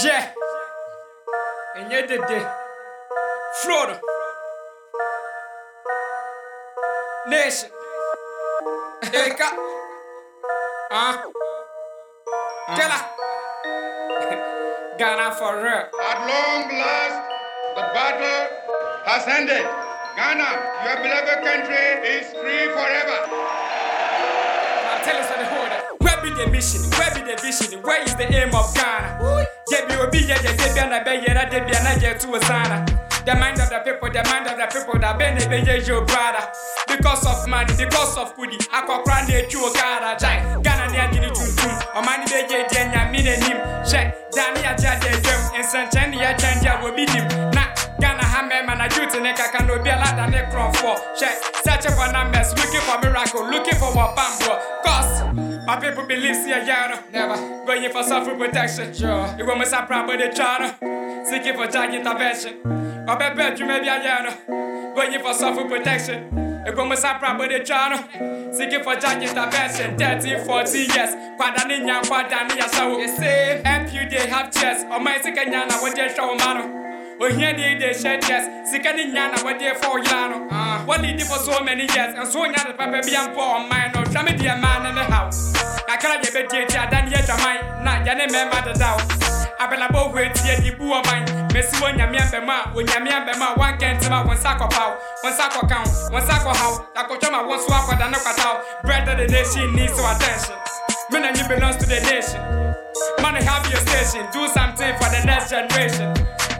Yeah. And Enye dede. Florida. Nation. Eka. Ah. Killer. Ghana for real. At long last, the battle has ended. Ghana, your beloved country, is free forever. Now tell us what the order. Where be the mission? Where be the vision? Where is the aim of Ghana? Sana. The mind of the people, the mind of the people that been a be ye your brother. Because of money, because of kudi, akokra na etu ogara jai. Ghana ni agini tuntum, omani be ye die nya mi na nim. She, dani aja de dem, ensanchen ni ya chandia wo bi dim. Na Ghana ha mema na youth ne kaka no bi ala da ne kron for. She, searching for numbers, looking for miracle, looking for what bamboo. Cause my people believe see a yano. Never going for self protection. Sure. You want me to proud but they Seeking for drug intervention. Or better you may be a yano. Going for self protection. Me to proud but they try Seeking for drug intervention. 13, 14 years. Kwadani nya kwadani ya sawo. You say MP they have chest. Oh, or my second yana what they show mano. ohia oh, ni de shed yes sika ni nya na wade for ya no oh. ah. what did for so many years and so nya the papa bi ampo on mine no twa me de man in the house kakra ye be die tie adan ye twaman na ya ne mema de daw abela bo hwe tie di bu on mine mesi wo nyame ambema wo nyame ambema wan kentima won sakopaw won sakokan won sakohaw akotwa won so akwada ne kwataw bread of the nation needs our attention men and you belongs to the nation Money have your station, do something for the next generation.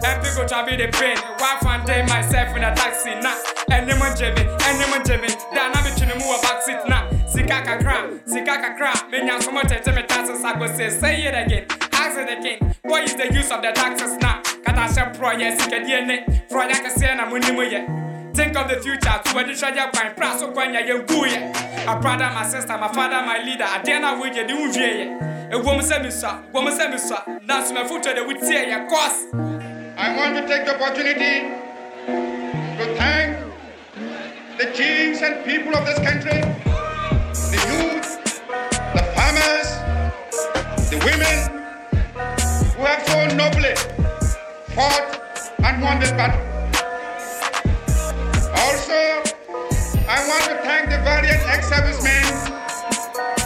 And people try be the pain. Why find day myself in a taxi? Nah, anyone Jimmy, anyone Jimmy. Then I'm between the move back seat now. Sika kakra, sika kakra. Me nyam so much me taxes. I say, say it again. Ask it again. What is the use of the taxes now? Kata shem pro yes, sika DNA. Pro ya kasi na muni mo ye. Think of the future to the treasure coin, price of coin, ya guye. My brother, my sister, my father, my leader. I dare not wait, you do ye. A woman send me so, woman send me so. Now, so my foot to the say, ya cost. I want to take the opportunity to thank the kings and people of this country, the youth, the farmers, the women nobly fought and won this battle. Also, I want to thank the various ex-servicemen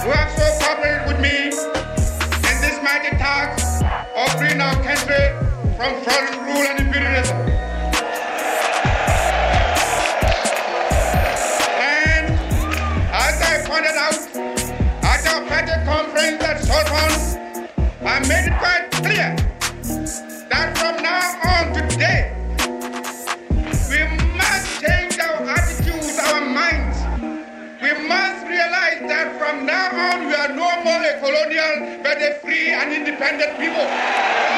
who have so cooperated with me in this mighty task of freeing our country from foreign rule and are no more a colonial but a free and independent people.